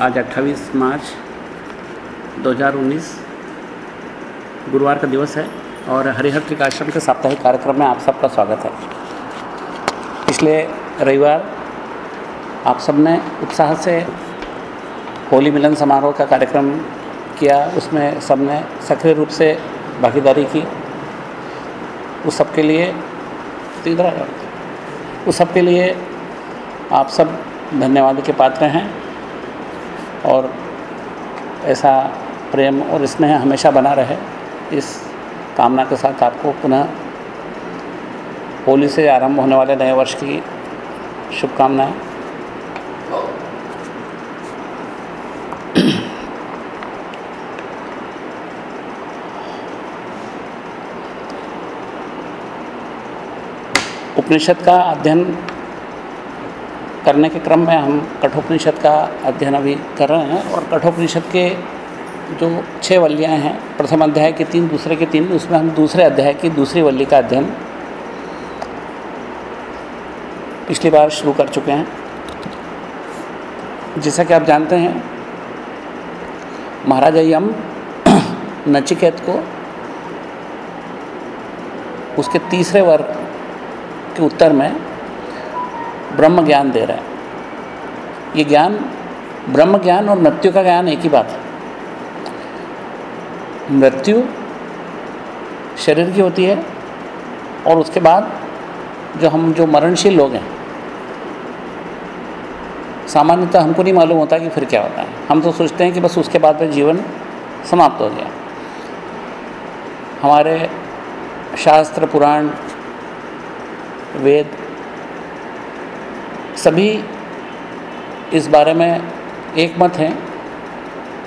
आज 28 मार्च 2019 गुरुवार का दिवस है और हरिहर त्रिकाश्रम के साप्ताहिक कार्यक्रम में आप सबका स्वागत है। पिछले रविवार आप सबने उत्साह से होली मिलन समारोह का कार्यक्रम किया, उसमें सबने सक्रिय रूप से भागीदारी की। उस सब के लिए इधर उस सब के लिए आप सब धन्यवाद के पात्र हैं। और ऐसा प्रेम और स्नेह हमेशा बना रहे। इस कामना के साथ आपको पुनः होली से आरंभ होने वाले नए वर्ष की शुभकामनाएँ। उपनिषद का अध्ययन करने के क्रम में हम कठोपनिषद का अध्ययन अभी कर रहे हैं और कठोपनिषद के जो छः वल्लियाँ हैं, प्रथम अध्याय के तीन, दूसरे के तीन, उसमें हम दूसरे अध्याय की दूसरी वल्ली का अध्ययन पिछली बार शुरू कर चुके हैं। जैसा कि आप जानते हैं, महाराजा यम नचिकेत को उसके तीसरे वर्ग के उत्तर में ब्रह्म ज्ञान दे रहा है। ये ज्ञान ब्रह्म ज्ञान और मृत्यु का ज्ञान एक ही बात है। मृत्यु शरीर की होती है और उसके बाद जो हम, जो मरणशील लोग हैं, सामान्यतः हमको नहीं मालूम होता कि फिर क्या होता है। हम तो सोचते हैं कि बस उसके बाद में जीवन समाप्त हो गया। हमारे शास्त्र, पुराण, वेद सभी इस बारे में एक मत हैं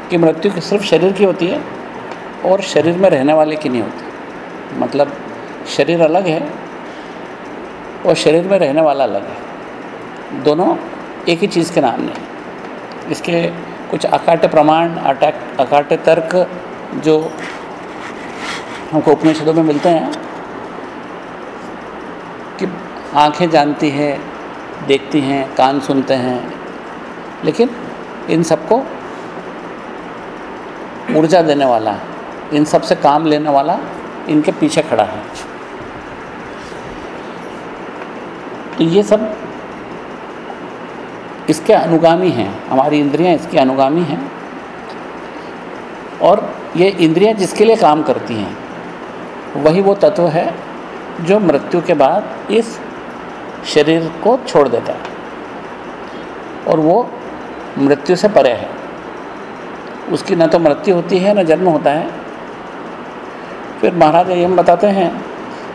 कि मृत्यु सिर्फ़ शरीर की होती है और शरीर में रहने वाले की नहीं होती। मतलब शरीर अलग है और शरीर में रहने वाला अलग है। दोनों एक ही चीज़ के नाम नहीं। इसके कुछ अकाट्य प्रमाण, अटैक, अकाट्य तर्क जो हमको उपनिषदों में मिलते हैं कि आँखें जानती है देखती हैं, कान सुनते हैं, लेकिन इन सबको ऊर्जा देने वाला, इन सबसे काम लेने वाला इनके पीछे खड़ा है। तो ये सब इसके अनुगामी हैं, हमारी इंद्रियाँ इसकी अनुगामी हैं। और ये इंद्रियाँ जिसके लिए काम करती हैं, वही वो तत्व है जो मृत्यु के बाद इस शरीर को छोड़ देता है। और वो मृत्यु से परे है। उसकी न तो मृत्यु होती है, न जन्म होता है। फिर महाराज ये हम बताते हैं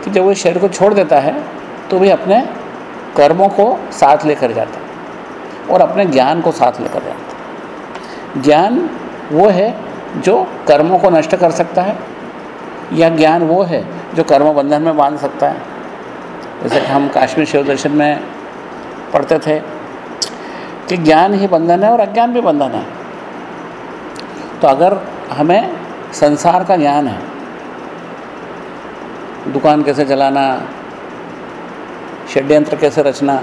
कि जब वो शरीर को छोड़ देता है तो भी अपने कर्मों को साथ लेकर जाता है और अपने ज्ञान को साथ लेकर जाता है। ज्ञान वो है जो कर्मों को नष्ट कर सकता है या ज्ञान वो है जो कर्म बंधन में बाँध सकता है। जैसे हम काश्मीर शिव दर्शन में पढ़ते थे कि ज्ञान ही बंधन है और अज्ञान भी बंधन है। तो अगर हमें संसार का ज्ञान है, दुकान कैसे चलाना, षड्यंत्र कैसे रचना,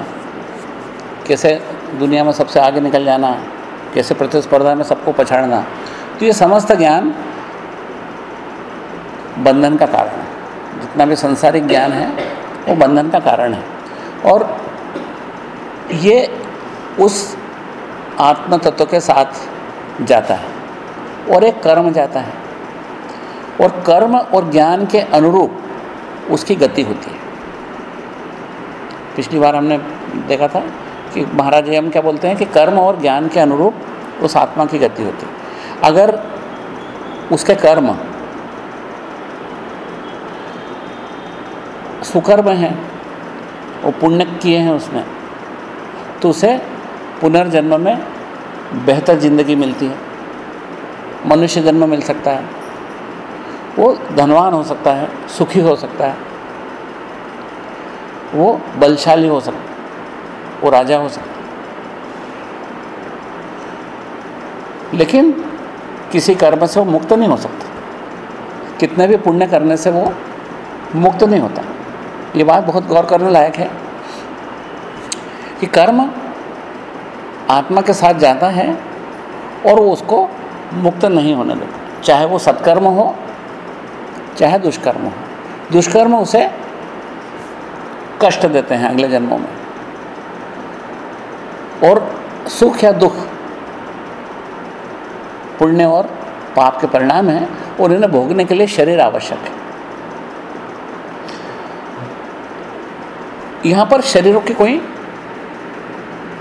कैसे दुनिया में सबसे आगे निकल जाना, कैसे प्रतिस्पर्धा में सबको पछाड़ना तो ये समस्त ज्ञान बंधन का कारण है। जितना भी संसारिक ज्ञान है वो बंधन का कारण है। और ये उस आत्म तत्व के साथ जाता है और एक कर्म जाता है। और कर्म और ज्ञान के अनुरूप उसकी गति होती है। पिछली बार हमने देखा था कि महाराज हम क्या बोलते हैं कि कर्म और ज्ञान के अनुरूप उस आत्मा की गति होती है। अगर उसके कर्म सुकर्म हैं, वो पुण्य किए हैं उसने। तो उसे पुनर्जन्म में बेहतर ज़िंदगी मिलती है। मनुष्य जन्म मिल सकता है। वो धनवान हो सकता है, सुखी हो सकता है। वो बलशाली हो सकता है, वो राजा हो सकता है। लेकिन किसी कर्म से वो मुक्त नहीं हो सकता। कितने भी पुण्य करने से वो मुक्त नहीं होता। ये बात बहुत गौर करने लायक है कि कर्म आत्मा के साथ जाता है और वो उसको मुक्त नहीं होने देता। चाहे वो सत्कर्म हो, चाहे दुष्कर्म हो। दुष्कर्म उसे कष्ट देते हैं अगले जन्मों में। और सुख या दुख पुण्य और पाप के परिणाम हैं और इन्हें भोगने के लिए शरीर आवश्यक है। यहाँ पर शरीरों की कोई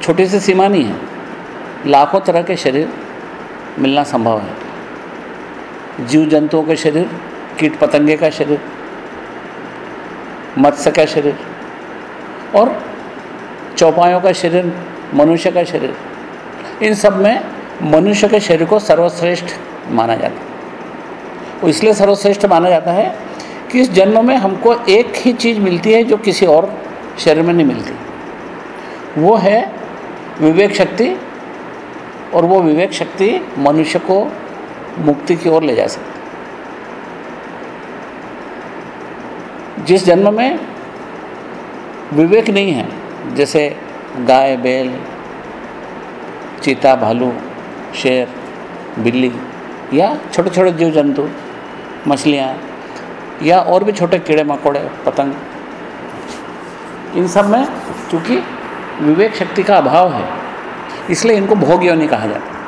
छोटी सी सीमा नहीं है। लाखों तरह के शरीर मिलना संभव है। जीव जंतुओं के शरीर, कीट पतंगे का शरीर, मत्स्य का शरीर और चौपायों का शरीर, मनुष्य का शरीर, इन सब में मनुष्य के शरीर को सर्वश्रेष्ठ माना जाता है। वो इसलिए सर्वश्रेष्ठ माना जाता है कि इस जन्म में हमको एक ही चीज़ मिलती है जो किसी और शरीर में नहीं मिलती। वो है विवेक शक्ति और वो विवेक शक्ति मनुष्य को मुक्ति की ओर ले जा सकती जिस जन्म में विवेक नहीं है, जैसे गाय, बैल, चीता, भालू, शेर, बिल्ली या छोटे छोटे जीव जंतु मछलियाँ या और भी छोटे कीड़े मकोड़े पतंग इन सब में क्योंकि विवेक शक्ति का अभाव है, इसलिए इनको भोग योनि कहा जाता है।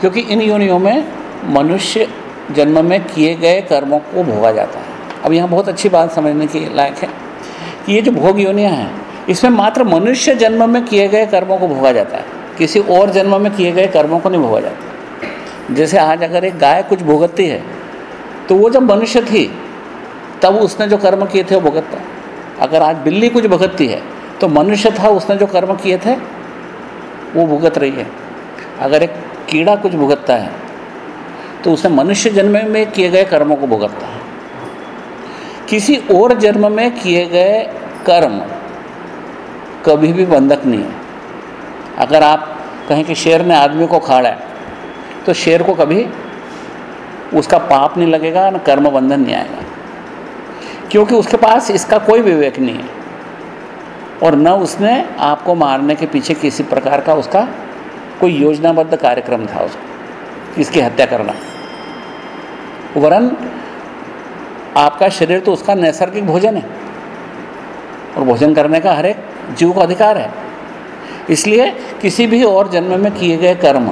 क्योंकि इन योनियों में मनुष्य जन्म में किए गए कर्मों को भोगा जाता है। अब यहाँ बहुत अच्छी बात समझने की लायक है कि ये जो भोग योनियाँ हैं, इसमें मात्र मनुष्य जन्म में किए गए कर्मों को भोगा जाता है, किसी और जन्म में किए गए कर्मों को नहीं भोगा जाता जैसे आज अगर एक गाय कुछ भुगतती है तो वो जब मनुष्य थी, तब उसने जो कर्म किए थे वो भुगतता अगर आज बिल्ली कुछ भुगतती है तो मनुष्य था, उसने जो कर्म किए थे, वो भुगत रही है। अगर एक कीड़ा कुछ भुगतता है तो उसने मनुष्य जन्म में किए गए कर्मों को भुगतता है। किसी और जन्म में किए गए कर्म कभी भी बंधक नहीं है। अगर आप कहें कि शेर ने आदमी को खाड़ा है तो शेर को कभी उसका पाप नहीं लगेगा, ना कर्म बंधन नहीं आएगा। क्योंकि उसके पास इसका कोई विवेक नहीं है। और न उसने आपको मारने के पीछे किसी प्रकार का उसका कोई योजनाबद्ध कार्यक्रम था उसका, इसकी हत्या करना। वरन आपका शरीर तो उसका नैसर्गिक भोजन है, और भोजन करने का हर एक जीव का अधिकार है। इसलिए किसी भी और जन्म में किए गए कर्म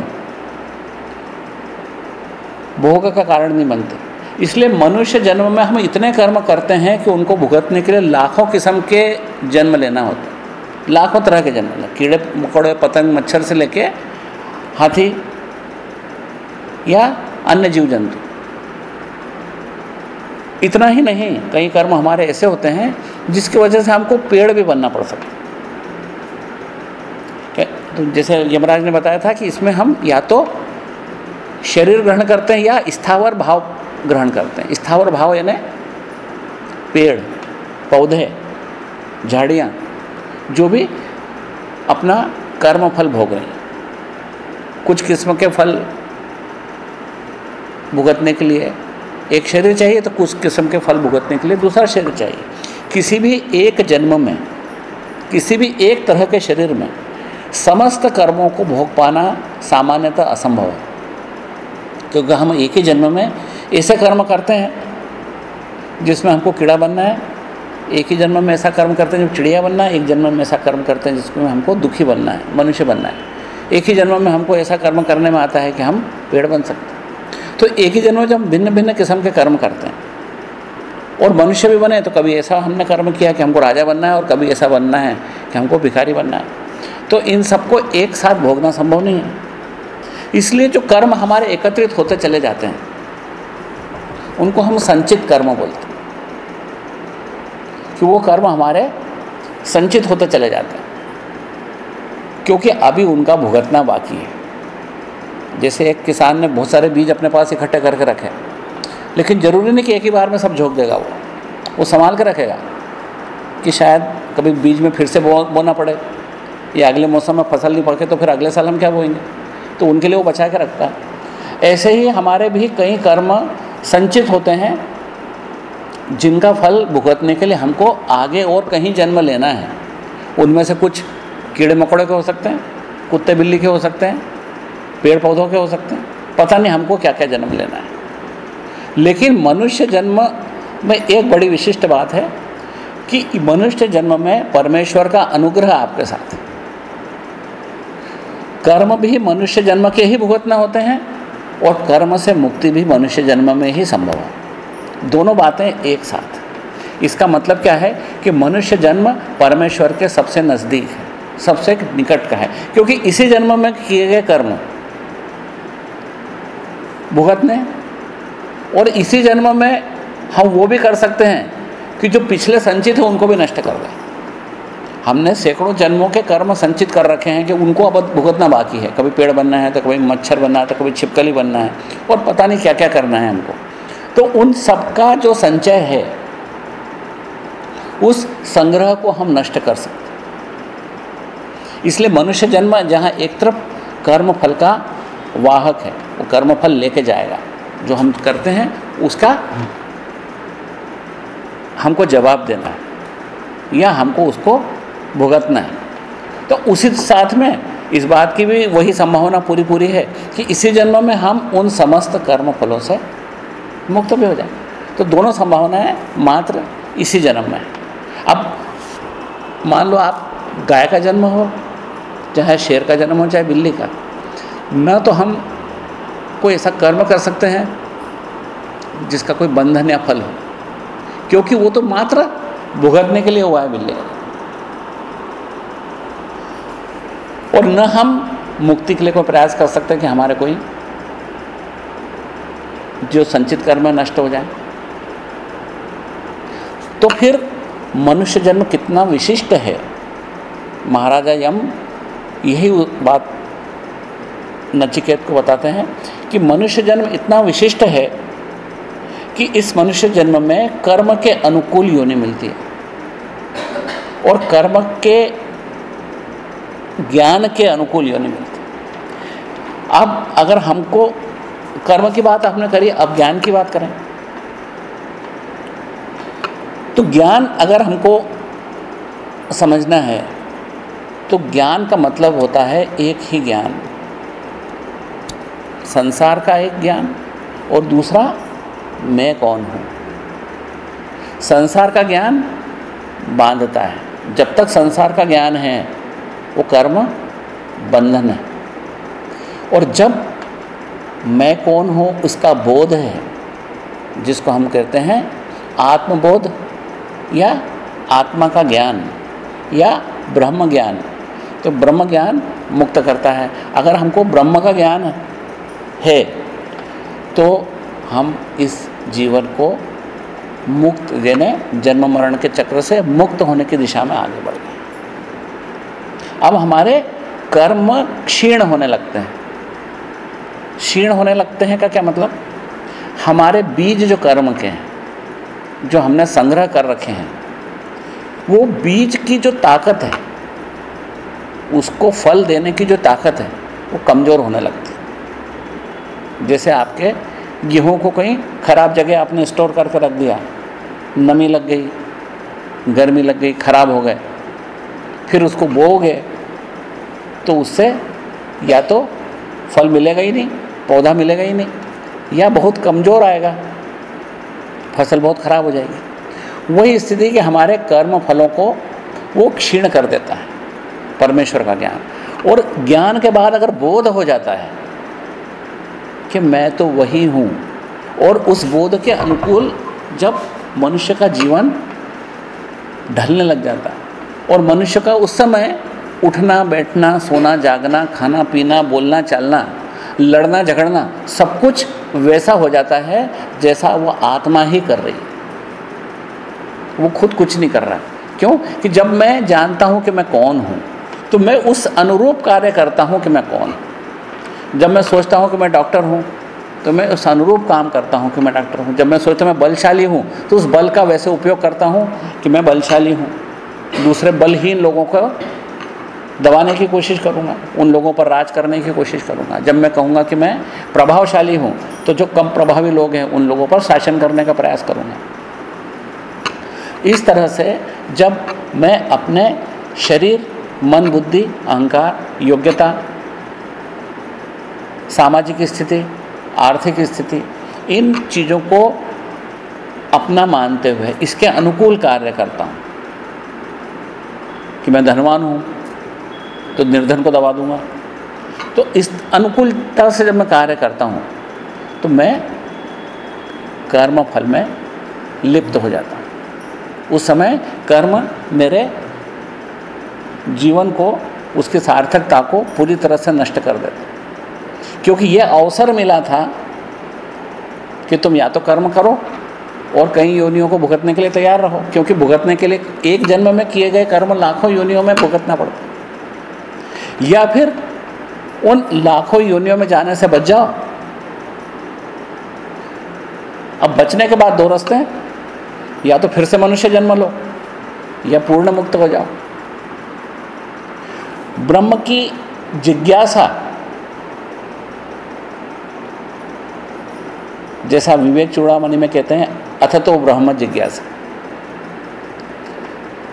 भोग का कारण नहीं बनते। इसलिए मनुष्य जन्म में हम इतने कर्म करते हैं कि उनको भुगतने के लिए लाखों किस्म के जन्म लेना होता है। लाखों तरह के जन्म लेना। कीड़े, मकोड़े, पतंग, मच्छर से लेके हाथी या अन्य जीव जंतु इतना ही नहीं, कई कर्म हमारे ऐसे होते हैं जिसकी वजह से हमको पेड़ भी बनना पड़ सकता तो जैसे यमराज ने बताया था कि इसमें हम या तो शरीर ग्रहण करते हैं या स्थावर भाव ग्रहण करते हैं। स्थावर भाव यानी पेड़, पौधे, झाड़ियाँ, जो भी अपना कर्म फल भोग रहे हैं। कुछ किस्म के फल भुगतने के लिए एक शरीर चाहिए तो कुछ किस्म के फल भुगतने के लिए दूसरा शरीर चाहिए। किसी भी एक जन्म में, किसी भी एक तरह के शरीर में समस्त कर्मों को भोग पाना सामान्यतः असंभव है। क्योंकि हम एक ही जन्म में ऐसे कर्म करते हैं, जिसमें हमको कीड़ा बनना है, एक ही जन्म में ऐसा कर्म करते हैं जब चिड़िया बनना है, एक जन्म में ऐसा कर्म करते हैं जिसमें हमको दुखी बनना है, मनुष्य बनना है। एक ही जन्म में हमको ऐसा कर्म करने में आता है कि हम पेड़ बन सकते हैं। तो एक ही जन्म में जब भिन्न भिन्न किस्म के कर्म करते हैं, और मनुष्य भी बने तो कभी ऐसा हमने कर्म किया कि हमको राजा बनना है, और कभी ऐसा बनना है कि हमको भिखारी बनना है। तो इन सबको एक साथ भोगना संभव नहीं है। इसलिए जो कर्म हमारे एकत्रित होते चले जाते हैं उनको हम संचित कर्म बोलते हैं। कि वो कर्म हमारे संचित होते चले जाते हैं। क्योंकि अभी उनका भुगतना बाकी है। जैसे एक किसान ने बहुत सारे बीज अपने पास इकट्ठे करके रखे। लेकिन ज़रूरी नहीं कि एक ही बार में सब झोंक देगा वो। वो संभाल के रखेगा। कि शायद कभी बीज में फिर से बो, बोना पड़े। या अगले मौसम में फ़सल नहीं पके तो फिर अगले साल हम क्या बोएँगे? तो उनके लिए वो बचा के रखता है। ऐसे ही हमारे भी कई कर्म संचित होते हैं, जिनका फल भुगतने के लिए हमको आगे और कहीं जन्म लेना है। उनमें से कुछ कीड़े मकोड़े के हो सकते हैं, कुत्ते बिल्ली के हो सकते हैं, पेड़ पौधों के हो सकते हैं। पता नहीं हमको क्या क्या जन्म लेना है। लेकिन मनुष्य जन्म में एक बड़ी विशिष्ट बात है कि मनुष्य जन्म में परमेश्वर का अनुग्रह आपके साथ कर्म भी मनुष्य जन्म के ही भुगतना होते हैं और कर्म से मुक्ति भी मनुष्य जन्म में ही संभव है। दोनों बातें एक साथ। इसका मतलब क्या है कि मनुष्य जन्म परमेश्वर के सबसे नज़दीक है, सबसे निकट का है, क्योंकि इसी जन्म में किए गए कर्म। भुगतने और इसी जन्म में हम वो भी कर सकते हैं कि जो पिछले संचित है, उनको भी नष्ट कर दें। हमने सैकड़ों जन्मों के कर्म संचित कर रखे हैं कि उनको अब भुगतना बाकी है। कभी पेड़ बनना है तो कभी मच्छर बनना है तो कभी छिपकली बनना है और पता नहीं क्या क्या करना है हमको। तो उन सबका जो संचय है, उस संग्रह को हम नष्ट कर सकते इसलिए मनुष्य जन्म जहाँ एक तरफ़ कर्म फल का वाहक है, वो कर्म फल लेके जाएगा। जो हम करते हैं, उसका हमको जवाब देना है या हमको उसको भुगतना है। तो उसी साथ में इस बात की भी वही संभावना पूरी पूरी है कि इसी जन्म में हम उन समस्त कर्म फलों से मुक्त भी हो जाए। तो दोनों संभावनाएँ मात्र इसी जन्म में अब मान लो आप गाय का जन्म हो, चाहे शेर का जन्म हो, चाहे बिल्ली का, न तो हम कोई ऐसा कर्म कर सकते हैं जिसका कोई बंधन या फल हो, क्योंकि वो तो मात्र भुगतने के लिए हुआ है बिल्ली। और न हम मुक्ति के लिए कोई प्रयास कर सकते हैं कि हमारे कोई जो संचित कर्म नष्ट हो जाए। तो फिर मनुष्य जन्म कितना विशिष्ट है? महाराजा यम यही बात नचिकेत को बताते हैं कि मनुष्य जन्म इतना विशिष्ट है कि इस मनुष्य जन्म में कर्म के अनुकूल योनि मिलती है। और कर्म के ज्ञान के अनुकूल योनि मिलती अब अगर हमको कर्म की बात आपने करी, अब ज्ञान की बात करें। तो ज्ञान अगर हमको समझना है तो ज्ञान का मतलब होता है एक ही ज्ञान। संसार का एक ज्ञान और दूसरा, मैं कौन हूँ? संसार का ज्ञान बांधता है। जब तक संसार का ज्ञान है वो कर्म बंधन है। और जब मैं कौन हूँ, उसका बोध है, जिसको हम कहते हैं आत्मबोध, या आत्मा का ज्ञान, या ब्रह्म ज्ञान तो ब्रह्म ज्ञान मुक्त करता है। अगर हमको ब्रह्म का ज्ञान है तो हम इस जीवन को मुक्त, यानी जन्म मरण के चक्र से मुक्त होने की दिशा में आगे बढ़ गए अब हमारे कर्म क्षीण होने लगते हैं। क्षीण होने लगते हैं का क्या मतलब? हमारे बीज जो कर्म के हैं, जो हमने संग्रह कर रखे हैं, वो बीज की जो ताकत है, उसको फल देने की जो ताकत है, वो कमज़ोर होने लगती है। जैसे आपके गेहूँ को कहीं ख़राब जगह आपने स्टोर करके रख दिया, नमी लग गई, गर्मी लग गई, ख़राब हो गए फिर उसको बोओगे तो उससे या तो फल मिलेगा ही नहीं, पौधा मिलेगा ही नहीं, या बहुत कमज़ोर आएगा, फ़सल बहुत ख़राब हो जाएगी। वही स्थिति कि हमारे कर्म फलों को वो क्षीण कर देता है, परमेश्वर का ज्ञान। और ज्ञान के बाद अगर बोध हो जाता है, कि मैं तो वही हूँ, और उस बोध के अनुकूल जब मनुष्य का जीवन ढलने लग जाता है और मनुष्य का उस समय उठना, बैठना, सोना, जागना, खाना, पीना, बोलना, चलना, लड़ना, झगड़ना, सब कुछ वैसा हो जाता है जैसा वो आत्मा ही कर रही वो खुद कुछ नहीं कर रहा। क्यों? कि जब मैं जानता हूँ कि मैं कौन हूँ तो मैं उस अनुरूप कार्य करता हूँ कि मैं कौन जब मैं सोचता हूँ कि मैं डॉक्टर हूँ तो मैं उस अनुरूप काम करता हूँ कि मैं डॉक्टर हूँ। जब मैं सोचता हूँ मैं बलशाली हूँ तो उस बल का वैसे उपयोग करता हूँ कि मैं बलशाली हूँ। दूसरे बलहीन लोगों को दबाने की कोशिश करूँगा, उन लोगों पर राज करने की कोशिश करूँगा। जब मैं कहूँगा कि मैं प्रभावशाली हूँ तो जो कम प्रभावी लोग हैं, उन लोगों पर शासन करने का प्रयास करूँगा। इस तरह से जब मैं अपने शरीर, मन, बुद्धि, अहंकार, योग्यता, सामाजिक स्थिति, आर्थिक स्थिति, इन चीज़ों को अपना मानते हुए, इसके अनुकूल कार्य करता हूँ। कि मैं धनवान हूँ तो निर्धन को दबा दूँगा। तो इस अनुकूलता से जब मैं कार्य करता हूँ तो मैं कर्म फल में लिप्त हो जाता हूँ। उस समय कर्म मेरे जीवन को, उसकी सार्थकता को पूरी तरह से नष्ट कर देता क्योंकि यह अवसर मिला था कि तुम या तो कर्म करो और कई योनियों को भुगतने के लिए तैयार रहो, क्योंकि भुगतने के लिए एक जन्म में किए गए कर्म लाखों योनियों में भुगतना पड़ता या फिर उन लाखों योनियों में जाने से बच जाओ। अब बचने के बाद दो रास्ते हैं। या तो फिर से मनुष्य जन्म लो, या पूर्ण मुक्त हो जाओ। ब्रह्म की जिज्ञासा, जैसा विवेक चूड़ामणि में कहते हैं अथ तो ब्रह्म जिज्ञासा।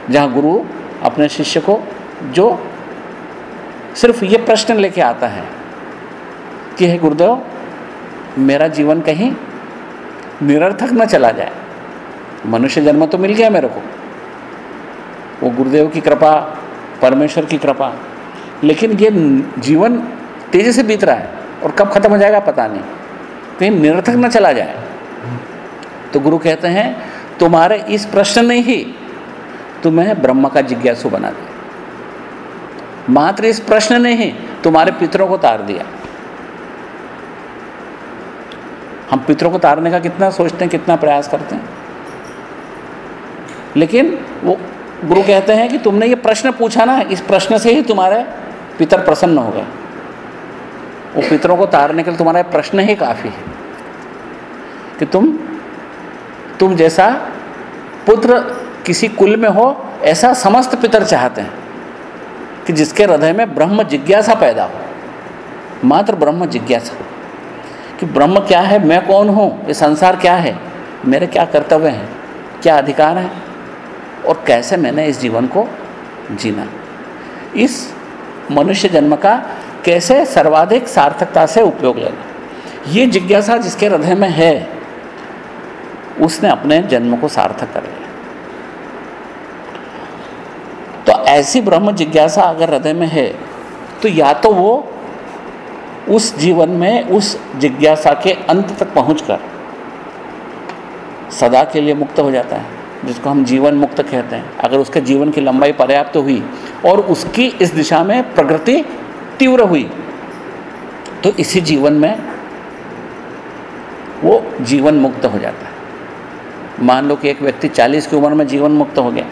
जहाँ गुरु अपने शिष्य को जो सिर्फ़ ये प्रश्न लेके आता है कि, हे गुरुदेव, मेरा जीवन कहीं निरर्थक न चला जाए। मनुष्य जन्म तो मिल गया मेरे को। वो गुरुदेव की कृपा, परमेश्वर की कृपा, लेकिन ये जीवन तेज़ी से बीत रहा है और कब खत्म हो जाएगा पता नहीं। कहीं निरर्थक न चला जाए। तो गुरु कहते हैं, तुम्हारे इस प्रश्न ने ही तुम्हें ब्रह्म का जिज्ञासु बना दिया। मात्र इस प्रश्न ने ही तुम्हारे पितरों को तार दिया। हम पितरों को तारने का कितना सोचते हैं, कितना प्रयास करते हैं। लेकिन वो गुरु कहते हैं कि तुमने ये प्रश्न पूछा ना, इस प्रश्न से ही तुम्हारे पितर प्रसन्न हो गए। वो पितरों को तारने के लिए तुम्हारा प्रश्न ही काफ़ी है कि तुम तुम जैसा पुत्र किसी कुल में हो, ऐसा समस्त पितर चाहते हैं कि जिसके हृदय में ब्रह्म जिज्ञासा पैदा हो। मात्र ब्रह्म जिज्ञासा। कि ब्रह्म क्या है, मैं कौन हूँ, ये संसार क्या है, मेरे क्या कर्तव्य हैं, क्या अधिकार हैं, और कैसे मैंने इस जीवन को जीना। इस मनुष्य जन्म का कैसे सर्वाधिक सार्थकता से उपयोग लेना। ये जिज्ञासा जिसके हृदय में है उसने अपने जन्म को सार्थक कर लिया। तो ऐसी ब्रह्म जिज्ञासा अगर हृदय में है तो या तो वो उस जीवन में उस जिज्ञासा के अंत तक पहुंचकर सदा के लिए मुक्त हो जाता है, जिसको हम जीवन मुक्त कहते हैं। अगर उसके जीवन की लंबाई पर्याप्त तो हुई और उसकी इस दिशा में प्रगति तीव्र हुई तो इसी जीवन में वो जीवन मुक्त हो जाता है। मान लो कि एक व्यक्ति 40 की उम्र में जीवन मुक्त हो गया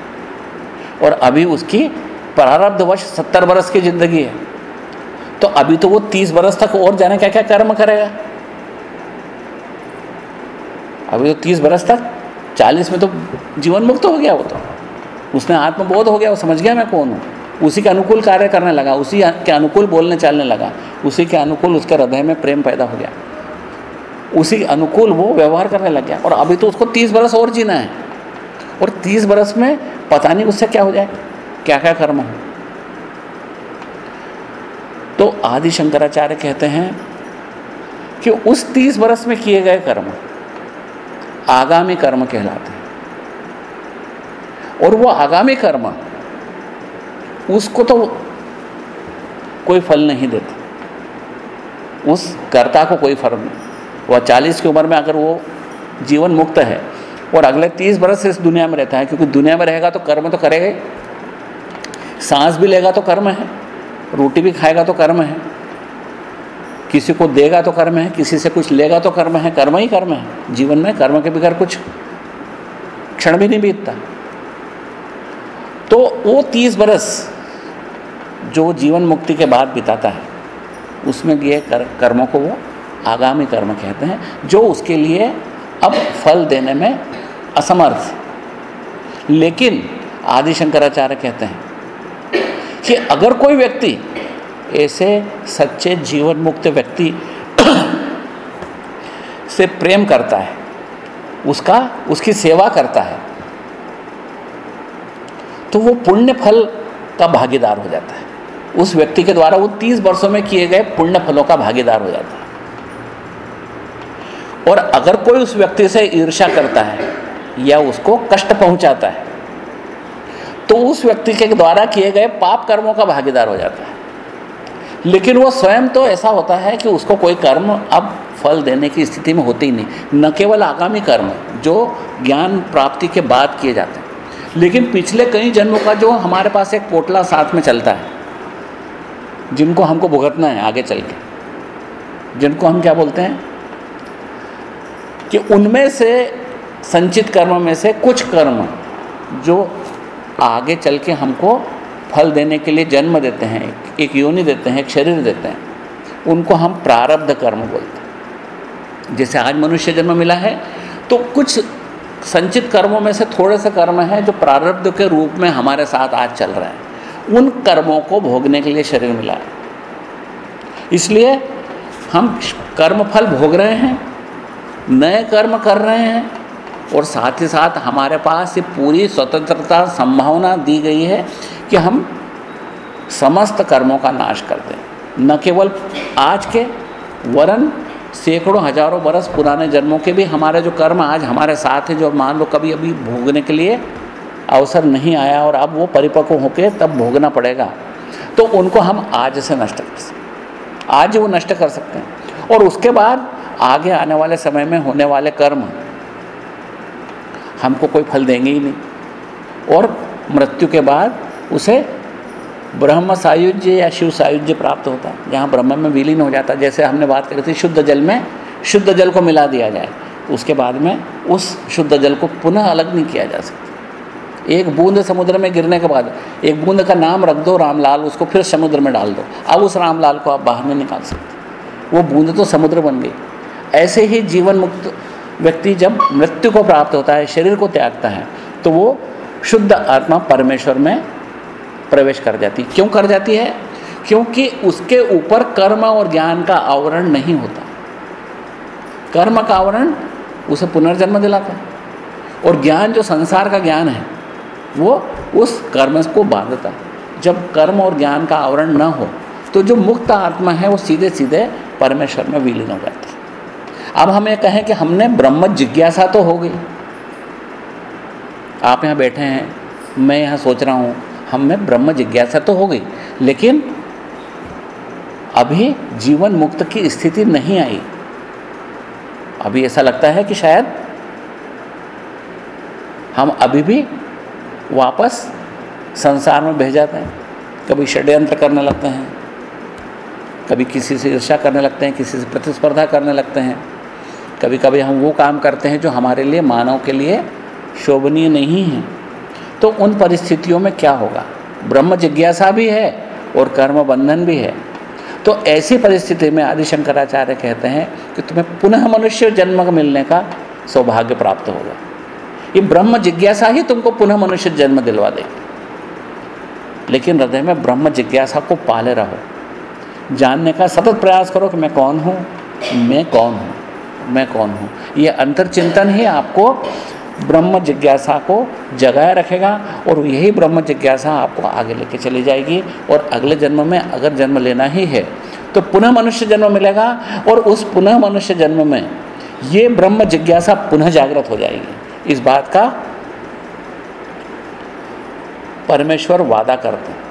और अभी उसकी प्रारब्धवश सत्तर बरस की ज़िंदगी है तो अभी तो वो तीस बरस तक और जाने क्या क्या कर्म करेगा? अभी तो तीस बरस तक चालीस में तो जीवन मुक्त हो गया वो तो। उसने आत्मबोध हो गया, वो समझ गया मैं कौन हूँ। उसी के अनुकूल कार्य करने लगा, उसी के अनुकूल बोलने चलने लगा, उसी के अनुकूल उसके हृदय में प्रेम पैदा हो गया। उसी के अनुकूल वो व्यवहार करने लग गया। और अभी तो उसको तीस बरस और जीना है। और तीस बरस में पता नहीं उससे क्या हो जाए क्या क्या कर्म हो। तो आदि शंकराचार्य कहते हैं कि उस तीस बरस में किए गए कर्म आगामी कर्म कहलाते हैं। और वो आगामी कर्म उसको तो कोई फल नहीं देते। उस कर्ता को कोई फल नहीं। वह चालीस की उम्र में अगर वो जीवन मुक्त है और अगले तीस बरस इस दुनिया में रहता है क्योंकि दुनिया में रहेगा तो कर्म तो करेगा सांस भी लेगा तो कर्म है रोटी भी खाएगा तो कर्म है किसी को देगा तो कर्म है किसी से कुछ लेगा तो कर्म है कर्म ही कर्म है जीवन में कर्म के बगैर कुछ क्षण भी नहीं बीतता। तो वो तीस बरस जो जीवन मुक्ति के बाद बिताता है उसमें ये कर, कर्मों को वो आगामी कर्म कहते हैं, जो उसके लिए अब फल देने में असमर्थ। लेकिन आदि शंकराचार्य कहते हैं कि अगर कोई व्यक्ति ऐसे सच्चे जीवन मुक्त व्यक्ति से प्रेम करता है, उसका, उसकी सेवा करता है तो वो पुण्य फल का भागीदार हो जाता है। उस व्यक्ति के द्वारा वो तीस वर्षों में किए गए पुण्य फलों का भागीदार हो जाता है। और अगर कोई उस व्यक्ति से ईर्षा करता है या उसको कष्ट पहुंचाता है तो उस व्यक्ति के द्वारा किए गए पाप कर्मों का भागीदार हो जाता है। लेकिन वो स्वयं तो ऐसा होता है कि उसको कोई कर्म अब फल देने की स्थिति में होती ही नहीं। न केवल आगामी कर्म जो ज्ञान प्राप्ति के बाद किए जाते हैं, लेकिन पिछले कई जन्मों का जो हमारे पास एक पोटला साथ में चलता है, जिनको हमको भुगतना है आगे चल के। जिनको हम क्या बोलते हैं? कि उनमें से, संचित कर्म में से कुछ कर्म जो आगे चल के हमको फल देने के लिए जन्म देते हैं, एक योनि देते हैं, एक शरीर देते हैं, उनको हम प्रारब्ध कर्म बोलते हैं। जैसे आज मनुष्य जन्म मिला है तो कुछ संचित कर्मों में से थोड़े से कर्म हैं जो प्रारब्ध के रूप में हमारे साथ आज चल रहे हैं। उन कर्मों को भोगने के लिए शरीर मिला है। इसलिए हम कर्म फल भोग रहे हैं नए कर्म कर रहे हैं और साथ ही साथ हमारे पास ये पूरी स्वतंत्रता संभावना दी गई है कि हम समस्त कर्मों का नाश कर दें। न केवल आज के, वरन सैकड़ों, हज़ारों बरस पुराने जन्मों के भी हमारे जो कर्म आज हमारे साथ हैं, जो मान लो कभी अभी भोगने के लिए अवसर नहीं आया और अब वो परिपक्व होकर तब भोगना पड़ेगा तो उनको हम आज से नष्ट कर सकते आज वो नष्ट कर सकते हैं। और उसके बाद आगे आने वाले समय में होने वाले कर्म, हमको कोई फल देंगे ही नहीं। और मृत्यु के बाद उसे ब्रह्म सायुज्य या शिव सायुज्य प्राप्त होता है, जहाँ ब्रह्म में विलीन हो जाता जैसे हमने बात करी थी, शुद्ध जल में शुद्ध जल को मिला दिया जाए तो उसके बाद में उस शुद्ध जल को पुनः अलग नहीं किया जा सकता। एक बूंद समुद्र में गिरने के बाद एक बूंद का नाम रख दो, रामलाल, उसको फिर समुद्र में डाल दो। अब उस रामलाल को आप बाहर नहीं निकाल सकते। वो बूंद तो समुद्र बन गई। ऐसे ही जीवन मुक्त व्यक्ति जब मृत्यु को प्राप्त होता है, शरीर को त्यागता है तो वो शुद्ध आत्मा परमेश्वर में प्रवेश कर जाती क्यों कर जाती है? क्योंकि उसके ऊपर कर्म और ज्ञान का आवरण नहीं होता। कर्म का आवरण उसे पुनर्जन्म दिलाता है और ज्ञान जो संसार का ज्ञान है, वो उस कर्म को बांधता है। जब कर्म और ज्ञान का आवरण न हो तो जो मुक्त आत्मा है, वो सीधे सीधे परमेश्वर में विलीन हो जाती अब हम कहें कि हमने ब्रह्म जिज्ञासा तो हो गई। आप यहाँ बैठे हैं, मैं यहाँ सोच रहा हूँ हम ब्रह्म जिज्ञासा तो हो गई, लेकिन अभी जीवन मुक्त की स्थिति नहीं आई। अभी ऐसा लगता है कि शायद हम अभी भी वापस संसार में बह जाते हैं। कभी षड्यंत्र करने लगते हैं, कभी किसी से ईर्षा करने लगते हैं, किसी से प्रतिस्पर्धा करने लगते हैं। कभी कभी हम वो काम करते हैं जो हमारे लिए मानव के लिए शोभनीय नहीं है। तो उन परिस्थितियों में क्या होगा? ब्रह्म जिज्ञासा भी है और कर्म बंधन भी है। तो ऐसी परिस्थिति में आदि शंकराचार्य कहते हैं कि तुम्हें पुनः मनुष्य जन्म मिलने का सौभाग्य प्राप्त होगा। ये ब्रह्म जिज्ञासा ही तुमको पुनः मनुष्य जन्म दिलवा देगी। लेकिन हृदय में ब्रह्म जिज्ञासा को पाले रहो। जानने का सतत प्रयास करो कि मैं कौन हूँ? मैं कौन हूँ? मैं कौन हूँ? ये अंतर चिंतन ही आपको ब्रह्म जिज्ञासा को जगाए रखेगा और यही ब्रह्म जिज्ञासा आपको आगे लेके चली जाएगी और अगले जन्म में अगर जन्म लेना ही है तो पुनः मनुष्य जन्म मिलेगा और उस पुनः मनुष्य जन्म में ये ब्रह्म जिज्ञासा पुनः जागृत हो जाएगी। इस बात का परमेश्वर वादा करते हैं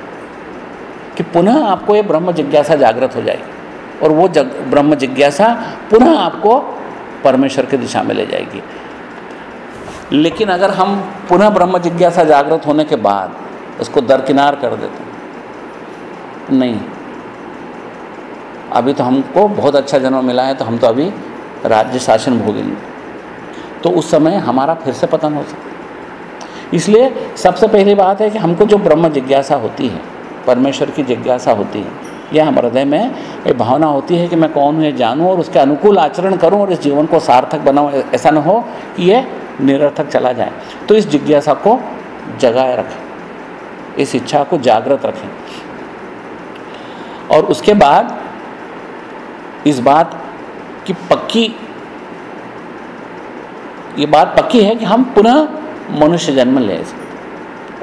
कि पुनः आपको ये ब्रह्म जिज्ञासा जागृत हो जाएगी और वो ब्रह्म जिज्ञासा पुनः आपको परमेश्वर की दिशा में ले जाएगी। लेकिन अगर हम पुनः ब्रह्म जिज्ञासा जागृत होने के बाद उसको दरकिनार कर देते नहीं। अभी तो हमको बहुत अच्छा जन्म मिला है तो हम तो अभी राज्य शासन भोगेंगे। तो उस समय हमारा फिर से पतन हो सकता इसलिए सबसे पहली बात है कि हमको जो ब्रह्म जिज्ञासा होती है, परमेश्वर की जिज्ञासा होती है या हमारे हृदय में एक भावना होती है कि मैं कौन हूँ, ये जानूँ और उसके अनुकूल आचरण करूँ और इस जीवन को सार्थक बनाऊँ। ऐसा न हो कि ये निरर्थक चला जाए। तो इस जिज्ञासा को जगाए रखें। इस इच्छा को जागृत रखें। और उसके बाद इस बात की पक्की, ये बात पक्की है कि हम पुनः मनुष्य जन्म ले।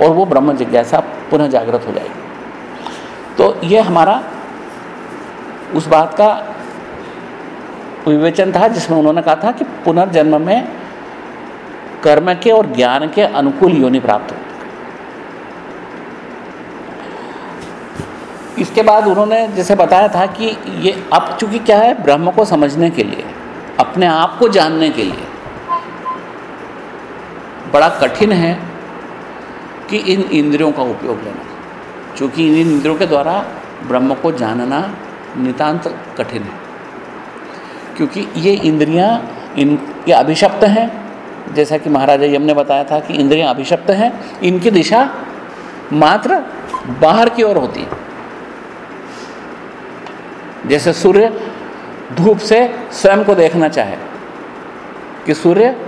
और वो ब्रह्म जिज्ञासा पुनः जागृत हो जाएगी। तो ये हमारा उस बात का विवेचन था जिसमें उन्होंने कहा था कि पुनर्जन्म में कर्म के और ज्ञान के अनुकूल योनि प्राप्त होती इसके बाद उन्होंने जैसे बताया था कि ये अब चूँकि क्या है, ब्रह्म को समझने के लिए, अपने आप को जानने के लिए बड़ा कठिन है कि इन इंद्रियों का उपयोग लेना। क्योंकि इन इंद्रियों के द्वारा ब्रह्म को जानना नितांत कठिन है। क्योंकि ये इंद्रियाँ, इन, ये अभिशप्त हैं। जैसा कि महाराजा यम ने बताया था कि इंद्रियाँ अभिशप्त हैं, इनकी दिशा मात्र बाहर की ओर होती है। जैसे सूर्य धूप से स्वयं को देखना चाहे, कि सूर्य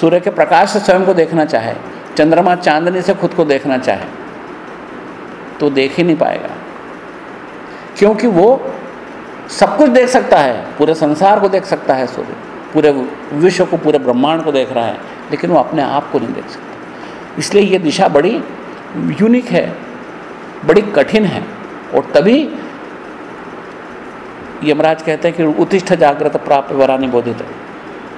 सूर्य के प्रकाश से स्वयं को देखना चाहे, चंद्रमा चांदनी से खुद को देखना चाहे तो देख ही नहीं पाएगा। क्योंकि वो सब कुछ देख सकता है, पूरे संसार को देख सकता है सूर्य पूरे विश्व को, पूरे ब्रह्मांड को देख रहा है, लेकिन वो अपने आप को नहीं देख सकता। इसलिए ये दिशा बड़ी यूनिक है, बड़ी कठिन है, और तभी यमराज कहते हैं कि उत्तिष्ठ जागृत प्राप्त वरानी बोधित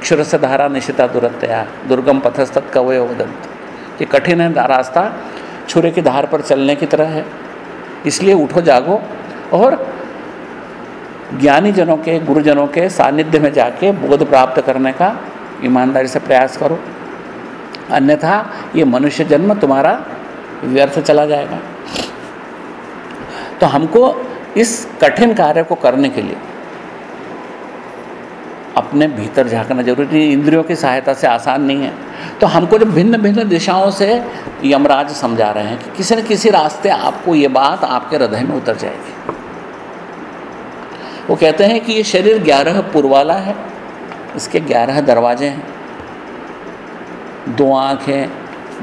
क्षुर से धारा निशिता दुरतया दुर्गम पथस्तत् कवय वदंत ये कठिन है, रास्ता छुरे की धार पर चलने की तरह है। इसलिए उठो जागो और ज्ञानी जनों के, गुरुजनों के सानिध्य में जाके बोध प्राप्त करने का ईमानदारी से प्रयास करो। अन्यथा ये मनुष्य जन्म तुम्हारा व्यर्थ चला जाएगा। तो हमको इस कठिन कार्य को करने के लिए अपने भीतर झांकना ज़रूरी है इंद्रियों की सहायता से आसान नहीं है। तो हमको जो भिन्न भिन्न दिशाओं से यमराज समझा रहे हैं कि किसी न किसी रास्ते आपको ये बात आपके हृदय में उतर जाएगी। वो कहते हैं कि ये शरीर ग्यारह पुरवाला है। इसके ग्यारह दरवाजे हैं। दो आँख हैं,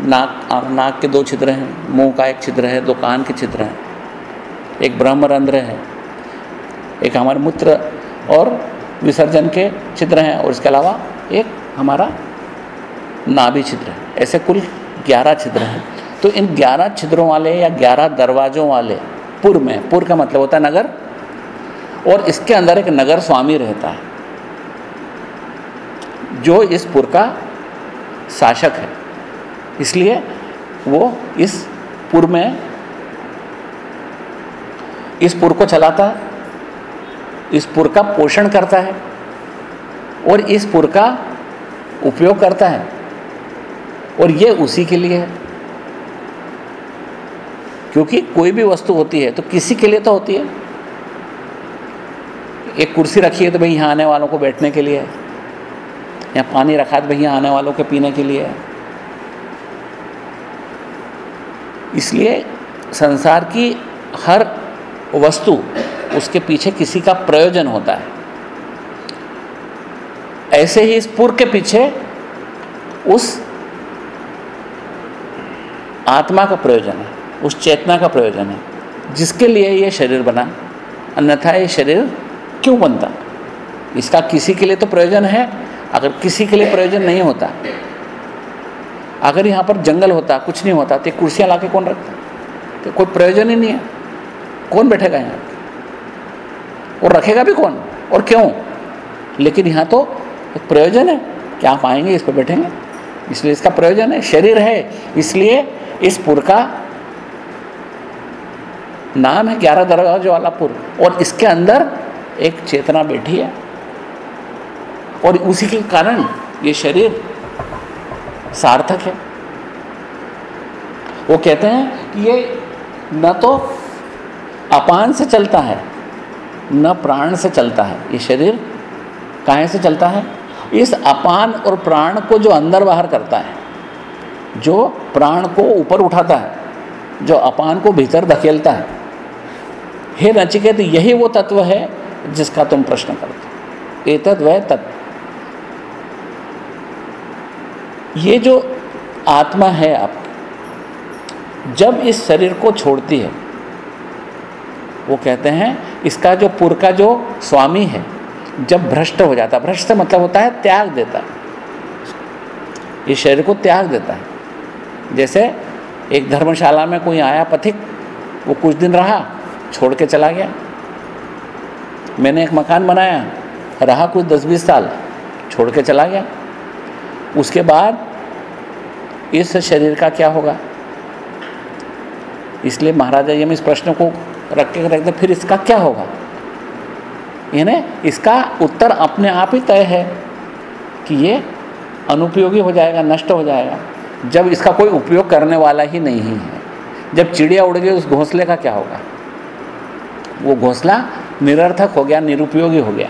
नाक नाक के दो छिद्र हैं, मुँह का एक छिद्र है, दो कान के छिद्र हैं। एक ब्रह्मरंध्र है, एक हमारे मूत्र और विसर्जन के छिद्र हैं और इसके अलावा एक हमारा नाभि छिद्र है। ऐसे कुल ग्यारह छिद्र हैं। तो इन ग्यारह छिद्रों वाले या ग्यारह दरवाजों वाले, पुर में, पुर का मतलब होता है नगर और इसके अंदर एक नगर स्वामी रहता है, जो इस पुर का शासक है। इसलिए वो इस पुर में, इस पुर को चलाता है, इस पुर का पोषण करता है और इस पुर का उपयोग करता है। और ये उसी के लिए है। क्योंकि कोई भी वस्तु होती है तो किसी के लिए तो होती है। एक कुर्सी रखी है तो भाई यहाँ आने वालों को बैठने के लिए या पानी रखा है तो भाई आने वालों के पीने के लिए इसलिए संसार की हर वस्तु उसके पीछे किसी का प्रयोजन होता है। ऐसे ही इस पुर के पीछे उस आत्मा का प्रयोजन है, उस चेतना का प्रयोजन है, जिसके लिए ये शरीर बना। अन्यथा ये शरीर क्यों बनता? इसका किसी के लिए तो प्रयोजन है, अगर किसी के लिए प्रयोजन नहीं होता। अगर यहाँ पर जंगल होता, कुछ नहीं होता तो कुर्सियाँ ला कौन रखता? तो कोई प्रयोजन ही नहीं है। कौन बैठेगा यहाँ और रखेगा भी कौन? और क्यों? लेकिन यहाँ तो एक प्रयोजन है कि आप आएँगे, इस पर बैठेंगे। इसलिए इसका प्रयोजन है, शरीर है। इसलिए इस पुर का नाम है ग्यारह दरवाजे वाला पुर। और इसके अंदर एक चेतना बैठी है और उसी के कारण ये शरीर सार्थक है। वो कहते हैं कि ये न तो अपान से चलता है, न प्राण से चलता है। ये शरीर काहे से चलता है? इस अपान और प्राण को जो अंदर बाहर करता है, जो प्राण को ऊपर उठाता है, जो अपान को भीतर धकेलता है। हे नचिकेत, यही वो तत्व है जिसका तुम प्रश्न करते एतद वह तत्व ये जो आत्मा है आपकी, जब इस शरीर को छोड़ती है, वो कहते हैं, इसका जो पुर का जो स्वामी है, जब भ्रष्ट हो जाता भ्रष्ट मतलब होता है त्याग देता ये शरीर को त्याग देता है। जैसे एक धर्मशाला में कोई आया पथिक, वो कुछ दिन रहा, छोड़ के चला गया। मैंने एक मकान बनाया, रहा कुछ दस बीस साल, छोड़ के चला गया। उसके बाद इस शरीर का क्या होगा? इसलिए महाराजा जी हम इस प्रश्न को रख के रखते फिर इसका क्या होगा? यानी इसका उत्तर अपने आप ही तय है कि ये अनुपयोगी हो जाएगा, नष्ट हो जाएगा। जब इसका कोई उपयोग करने वाला ही नहीं है, जब चिड़िया उड़ गई उस घोंसले का क्या होगा? वो घोंसला निरर्थक हो गया, निरुपयोगी हो गया।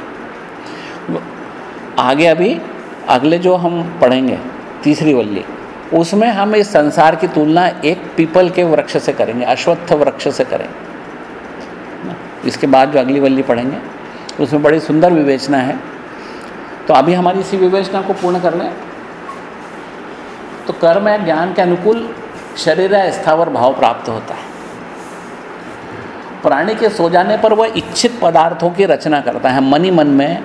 आगे अभी, अगले जो हम पढ़ेंगे, तीसरी वल्ली, उसमें हम इस संसार की तुलना एक पीपल के वृक्ष से करेंगे, अश्वत्थ वृक्ष से करेंगे। इसके बाद जो अगली वल्ली पढ़ेंगे, उसमें बड़ी सुंदर विवेचना है। तो अभी हमारी इसी विवेचना को पूर्ण कर लें। तो कर्म या ज्ञान के अनुकूल शरीर या स्थावर भाव प्राप्त होता है। प्राणी के सो जाने पर वह इच्छित पदार्थों की रचना करता है। मनी मन में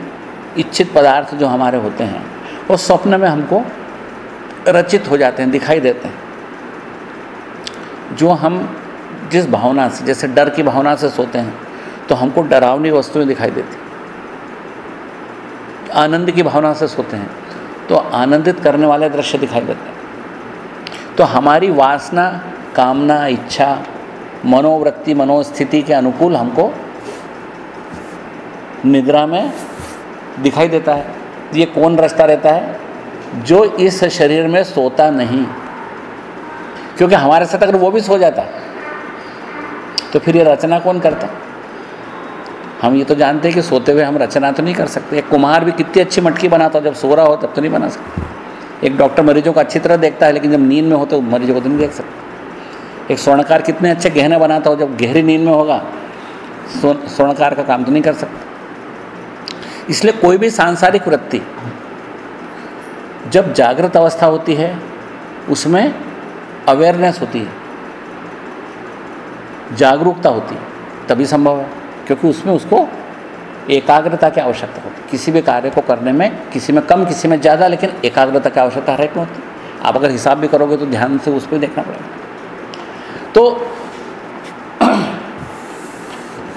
इच्छित पदार्थ जो हमारे होते हैं, वो स्वप्न में हमको रचित हो जाते हैं, दिखाई देते हैं। जो हम जिस भावना से, जैसे डर की भावना से सोते हैं तो हमको डरावनी वस्तुएँ दिखाई देती आनंद की भावना से सोते हैं तो आनंदित करने वाले दृश्य दिखाई देते हैं। तो हमारी वासना, कामना, इच्छा मनोवृत्ति, मनोस्थिति के अनुकूल हमको निद्रा में दिखाई देता है। ये कौन रास्ता रहता है? जो इस शरीर में सोता नहीं। क्योंकि हमारे साथ अगर वो भी सो जाता तो फिर ये रचना कौन करता? हम ये तो जानते हैं कि सोते हुए हम रचना तो नहीं कर सकते। एक कुमार भी कितनी अच्छी मटकी बनाता जब सो रहा हो तब तो नहीं बना सकता। एक डॉक्टर मरीजों को अच्छी तरह देखता है, लेकिन जब नींद में हो तो मरीजों को तो नहीं देख सकता। एक स्वर्णकार कितने अच्छे गहने बनाता हो, जब गहरी नींद में होगा स्वर्णकार का काम तो नहीं कर सकता। इसलिए कोई भी सांसारिक वृत्ति, जब जागृत अवस्था होती है, उसमें अवेयरनेस होती है, जागरूकता होती है, तभी संभव है, क्योंकि उसमें उसको एकाग्रता की आवश्यकता होती है। किसी भी कार्य को करने में, किसी में कम, किसी में ज़्यादा, लेकिन एकाग्रता की आवश्यकता हर एक में होती है। आप अगर हिसाब भी करोगे तो ध्यान से उस पर देखना पड़ेगा। तो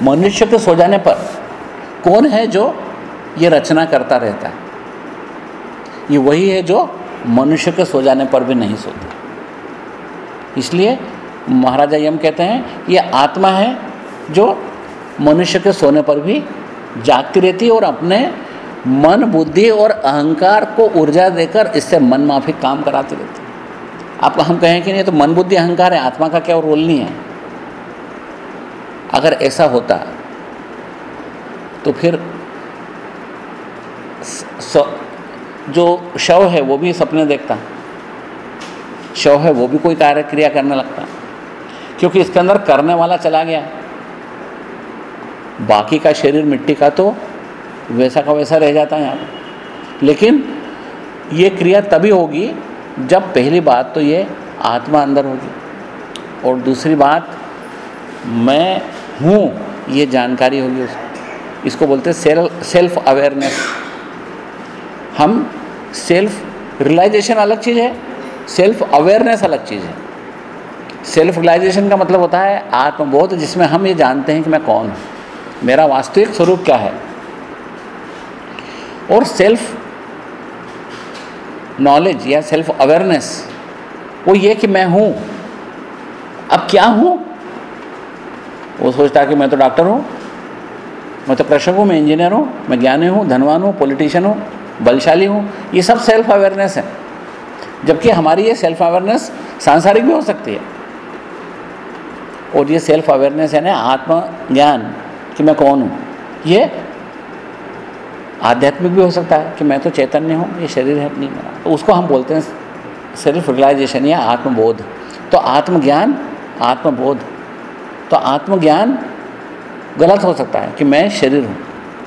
मनुष्य के सो जाने पर कौन है जो ये रचना करता रहता है? ये वही है जो मनुष्य के सो जाने पर भी नहीं सोते। इसलिए महाराजा यम कहते हैं, ये आत्मा है जो मनुष्य के सोने पर भी जागती रहती है और अपने मन, बुद्धि और अहंकार को ऊर्जा देकर इससे मन माफिक काम कराती रहती है। आप हम कहें कि नहीं तो मन बुद्धि अहंकार है आत्मा का क्या रोल नहीं है। अगर ऐसा होता तो फिर स, जो शव है वो भी सपने देखता। शव है वो भी कोई कार्य क्रिया करने लगता। क्योंकि इसके अंदर करने वाला चला गया। बाकी का शरीर मिट्टी का तो वैसा का वैसा रह जाता है यहाँ। लेकिन ये क्रिया तभी होगी जब पहली बात तो ये आत्मा अंदर होगी और दूसरी बात, मैं हूँ, ये जानकारी होगी उसको इसको बोलते हैं सेल्फ सेल्फ अवेयरनेस। हम सेल्फ रियलाइजेशन अलग चीज़ है, सेल्फ अवेयरनेस अलग चीज़ है। सेल्फ रियलाइजेशन का मतलब होता है आत्मबोध, जिसमें हम ये जानते हैं कि मैं कौन हूँ, मेरा वास्तविक स्वरूप क्या है। और सेल्फ नॉलेज या सेल्फ अवेयरनेस वो ये कि मैं हूँ। अब क्या हूँ? वो सोचता कि मैं तो डॉक्टर हूँ, मैं तो कृषक हूँ, मैं इंजीनियर हूँ, मैं ज्ञानी हूँ, धनवान हूँ पॉलिटिशियन हूँ, बलशाली हूँ। ये सब सेल्फ अवेयरनेस है। जबकि हमारी ये सेल्फ अवेयरनेस सांसारिक भी हो सकती है। और ये सेल्फ अवेयरनेस है ना आत्मज्ञान कि मैं कौन हूँ? ये आध्यात्मिक भी हो सकता है कि मैं तो चैतन्य हूँ, ये शरीर है नहीं मेरा। तो उसको हम बोलते हैं सेल्फ रियलाइजेशन या आत्मबोध। तो आत्मज्ञान, आत्मबोध। तो आत्मज्ञान गलत हो सकता है कि मैं शरीर हूँ,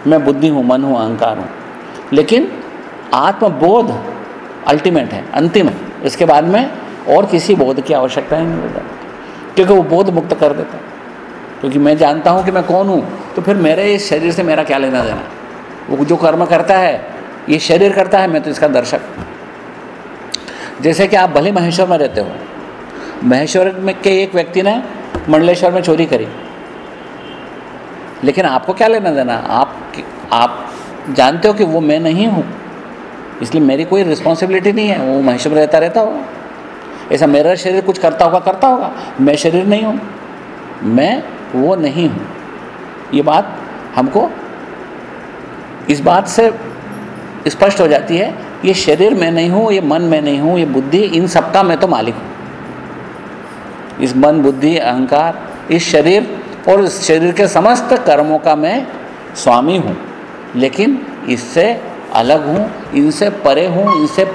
मैं बुद्धि हूँ, मन हूँ, अहंकार हूँ। लेकिन आत्मबोध अल्टीमेट है, अंतिम। है इसके बाद में और किसी बोध की आवश्यकता ही नहीं हो जाती क्योंकि वो बोध मुक्त कर देता है। क्योंकि मैं जानता हूँ कि मैं कौन हूँ तो फिर मेरे इस शरीर से मेरा क्या लेना देना वो जो कर्म करता है, ये शरीर करता है, मैं तो इसका दर्शक जैसे कि आप भले महेश्वर में रहते हो, महेश्वर में के एक व्यक्ति ने मंडलेश्वर में चोरी करी। लेकिन आपको क्या लेना देना? आप आप जानते हो कि वो मैं नहीं हूँ, इसलिए मेरी कोई रिस्पॉन्सिबिलिटी नहीं है, वो महेश्वर में रहता रहता होगा। ऐसा मेरा शरीर कुछ करता होगा करता होगा। मैं शरीर नहीं हूँ, मैं वो नहीं हूँ। ये बात हमको इस बात से स्पष्ट हो जाती है, ये शरीर में नहीं हूँ, ये मन में नहीं हूँ, ये बुद्धि, इन सबका मैं तो मालिक हूँ। इस मन, बुद्धि, अहंकार, इस शरीर और इस शरीर के समस्त कर्मों का मैं स्वामी हूँ। लेकिन इससे अलग हूँ, इनसे परे हूँ, इनसे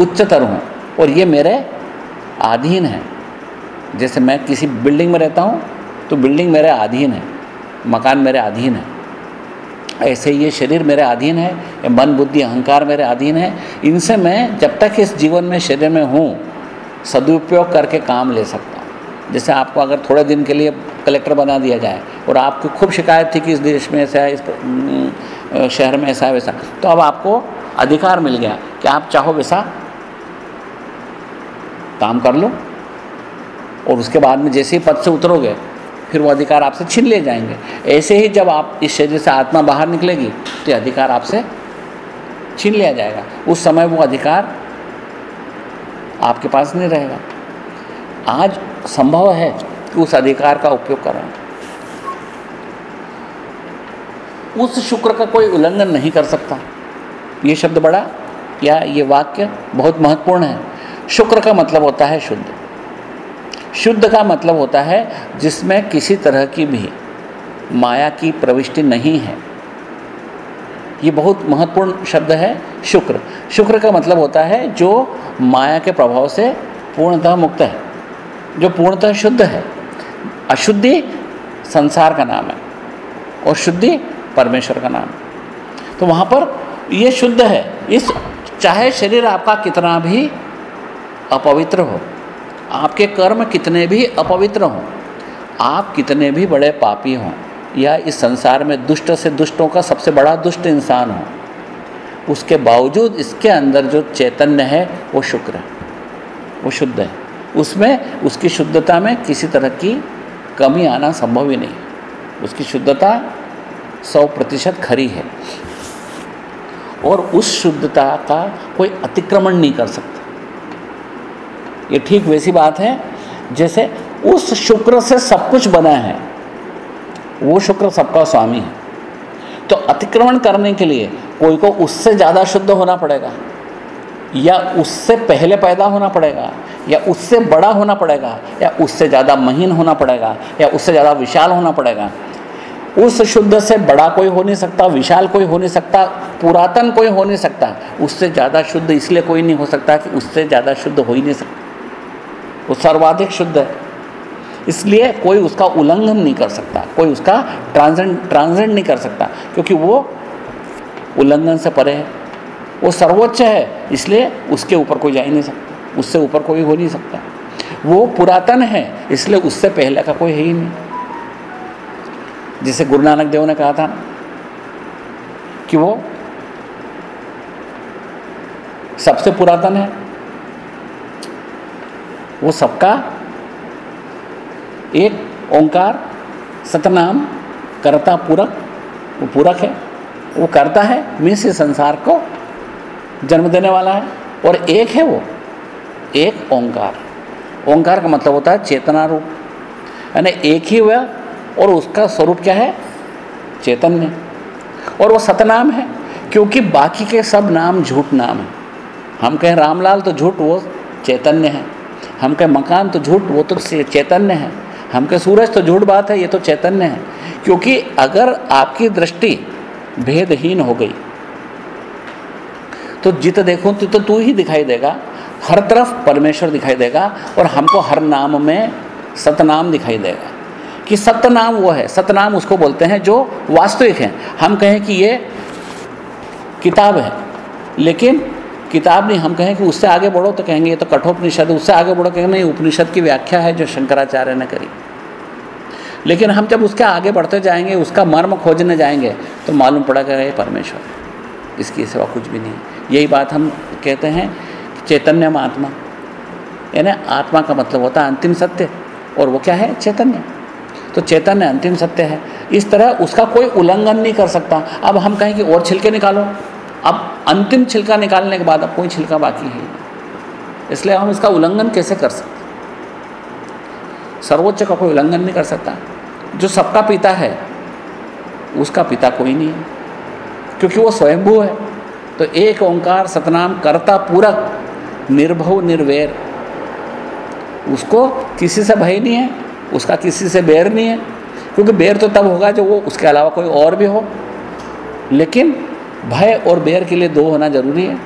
उच्चतर हूँ और ये मेरे अधीन है। जैसे मैं किसी बिल्डिंग में रहता हूँ तो बिल्डिंग मेरे अधीन है, मकान मेरे अधीन है। ऐसे ये शरीर मेरे अधीन है मन, बुद्धि, अहंकार मेरे अधीन है। इनसे मैं जब तक इस जीवन में, शरीर में हूँ, सदुपयोग करके काम ले सकता हूँ। जैसे आपको अगर थोड़े दिन के लिए कलेक्टर बना दिया जाए और आपको खूब शिकायत थी कि इस देश में ऐसा है, इस शहर में ऐसा है, वैसा तो अब आपको अधिकार मिल गया कि आप चाहो वैसा काम कर लो। और उसके बाद में जैसे ही पद से उतरोगे फिर वो अधिकार आपसे छीन ले जाएँगे। ऐसे ही जब आप इस शरीर से आत्मा बाहर निकलेगी तो अधिकार आपसे छीन लिया जाएगा। उस समय वो अधिकार आपके पास नहीं रहेगा। आज संभव है कि उस अधिकार का उपयोग करें। उस शुक्र का कोई उल्लंघन नहीं कर सकता। ये शब्द बड़ा या ये वाक्य बहुत महत्वपूर्ण है। शुक्र का मतलब होता है शुद्ध। शुद्ध का मतलब होता है जिसमें किसी तरह की भी माया की प्रविष्टि नहीं है। ये बहुत महत्वपूर्ण शब्द है, शुक्र। शुक्र का मतलब होता है जो माया के प्रभाव से पूर्णतः मुक्त है, जो पूर्णतः शुद्ध है। अशुद्धि संसार का नाम है और शुद्धि परमेश्वर का नाम है। तो वहाँ पर ये शुद्ध है। इस, चाहे शरीर आपका कितना भी अपवित्र हो आपके कर्म कितने भी अपवित्र हों, आप कितने भी बड़े पापी हों, या इस संसार में दुष्ट से दुष्टों का सबसे बड़ा दुष्ट इंसान हो, उसके बावजूद इसके अंदर जो चैतन्य है, वो शुक्र है, वो शुद्ध है। उसमें, उसकी शुद्धता में किसी तरह की कमी आना संभव ही नहीं उसकी शुद्धता सौ प्रतिशत खरी है। और उस शुद्धता का कोई अतिक्रमण नहीं कर सकता। ये ठीक वैसी बात है, जैसे उस शुक्र से सब कुछ बना है, वो शुक्र सबका स्वामी है। तो अतिक्रमण करने के लिए कोई को उससे ज़्यादा शुद्ध होना पड़ेगा, या उससे पहले पैदा होना पड़ेगा, या उससे बड़ा होना पड़ेगा, या उससे ज़्यादा महीन होना पड़ेगा, या उससे ज़्यादा विशाल होना पड़ेगा। उस शुद्ध से बड़ा कोई हो नहीं सकता, विशाल कोई हो नहीं सकता, पुरातन कोई हो नहीं सकता, उससे ज़्यादा शुद्ध इसलिए कोई नहीं हो सकता कि उससे ज़्यादा शुद्ध हो ही नहीं सकता। वो सर्वाधिक शुद्ध है। इसलिए कोई उसका उल्लंघन नहीं कर सकता, कोई उसका ट्रांसेंड ट्रांसेंड नहीं कर सकता, क्योंकि वो उल्लंघन से परे है। वो सर्वोच्च है, इसलिए उसके ऊपर कोई जा ही नहीं सकता, उससे ऊपर कोई हो नहीं सकता। वो पुरातन है, इसलिए उससे पहले का कोई है ही नहीं। जिसे गुरु नानक देव ने कहा था कि वो सबसे पुरातन है वो सबका एक ओंकार सतनाम करता पूरक वो पूरक है। वो करता है, मीन्स संसार को जन्म देने वाला है। और एक है वो, एक ओंकार। ओंकार का मतलब होता है चेतना रूप। यानी एक ही हुआ और उसका स्वरूप क्या है? चैतन्य। और वो सतनाम है, क्योंकि बाकी के सब नाम झूठ नाम है। हम कहें रामलाल तो झूठ, वो चैतन्य है। हम कहें मकान तो झूठ वो तो चैतन्य है। हम कहें सूरज तो झूठ बात है ये तो चैतन्य है। क्योंकि अगर आपकी दृष्टि भेदहीन हो गई तो जित देखो तो, तो तू ही दिखाई देगा। हर तरफ़ परमेश्वर दिखाई देगा और हमको हर नाम में सतनाम दिखाई देगा। कि सत्यनाम वो है सतनाम उसको बोलते हैं जो वास्तविक है। हम कहें कि ये किताब है लेकिन किताब नहीं, हम कहें कि उससे आगे बढ़ो तो कहेंगे, ये तो कठोपनिषद उससे आगे बढ़ो, कहेंगे, नहीं, उपनिषद की व्याख्या है जो शंकराचार्य ने करी। लेकिन हम जब उसके आगे बढ़ते जाएँगे, उसका मर्म खोजने जाएँगे तो मालूम पड़ेगा ये परमेश्वर इसकी सिवा कुछ भी नहीं यही बात हम कहते हैं चैतन्य आत्मा। यानी आत्मा का मतलब होता है अंतिम सत्य, और वो क्या है? चैतन्य। तो चैतन्य अंतिम सत्य है। इस तरह उसका कोई उल्लंघन नहीं कर सकता। अब हम कहें कि और छिलके निकालो। अब अंतिम छिलका निकालने के बाद अब कोई छिलका बाकी है इसलिए हम इसका उल्लंघन कैसे कर सकते सर्वोच्च का कोई उल्लंघन नहीं कर सकता। जो सबका पिता है, उसका पिता कोई नहीं है। क्योंकि वो स्वयंभू है। तो एक ओंकार सतनाम कर्ता पूरक, निर्भव, निर्वैर, उसको किसी से भय नहीं है, उसका किसी से बैर नहीं है। क्योंकि बैर तो तब होगा जो वो उसके अलावा कोई और भी हो। लेकिन भय और बैर के लिए दो होना ज़रूरी है।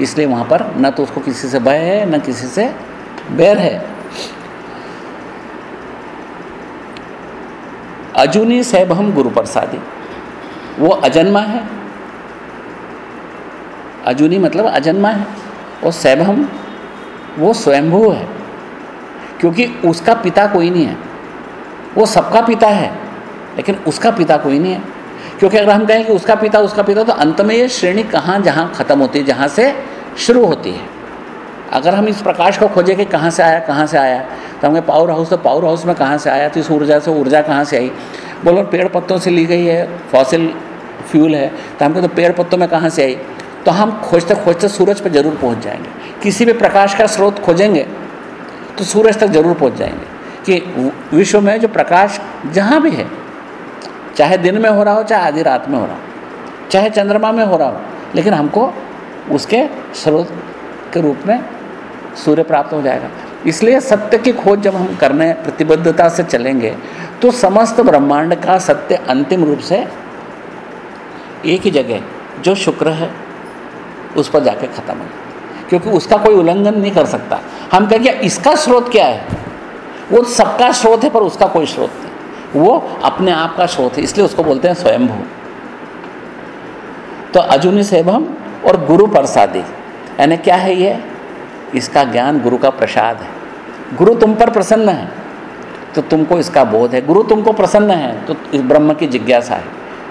इसलिए वहाँ पर न तो उसको किसी से भय है, न किसी से बैर है। अजुनी सैभम गुरु प्रसादी वो अजन्मा है। अजुनी मतलब अजन्मा है। और सैभम वो स्वयंभू है। क्योंकि उसका पिता कोई नहीं है। वो सबका पिता है, लेकिन उसका पिता कोई नहीं है। क्योंकि अगर हम कहें कि उसका पिता उसका पिता तो अंत में ये श्रेणी कहाँ जहाँ ख़त्म होती है, जहाँ से शुरू होती है। अगर हम इस प्रकाश को खोजें कि कहाँ से आया, कहाँ से आया तो हमें पावर हाउस तो पावर हाउस में कहाँ से आया तो इस ऊर्जा से, ऊर्जा कहाँ से आई? बोलो, पेड़ पत्तों से ली गई है फॉसिल फ्यूल है तो हम कहते तो पेड़ पत्तों में कहाँ से आई? तो हम खोजते खोजते सूरज पर ज़रूर पहुँच जाएँगे। किसी भी प्रकाश का स्रोत खोजेंगे तो सूरज तक ज़रूर पहुँच जाएँगे। कि विश्व में जो प्रकाश जहाँ भी है चाहे दिन में हो रहा हो, चाहे आधी रात में हो रहा हो, चाहे चंद्रमा में हो रहा हो, लेकिन हमको उसके स्रोत के रूप में सूर्य प्राप्त हो जाएगा। इसलिए सत्य की खोज जब हम करने, प्रतिबद्धता से चलेंगे तो समस्त ब्रह्मांड का सत्य अंतिम रूप से एक ही जगह, जो शुक्र है, उस पर जाके ख़त्म हो। क्योंकि उसका कोई उल्लंघन नहीं कर सकता। हम कहेंगे, इसका स्रोत क्या है? वो सबका स्रोत है, पर उसका कोई स्रोत नहीं। वो अपने आप का स्रोत है, इसलिए उसको बोलते हैं स्वयंभू। तो अजुनि सेवम और गुरु प्रसादी, यानी क्या है ये? इसका ज्ञान गुरु का प्रसाद है। गुरु तुम पर प्रसन्न है तो तुमको इसका बोध है। गुरु तुमको प्रसन्न है तो इस ब्रह्म की जिज्ञासा है।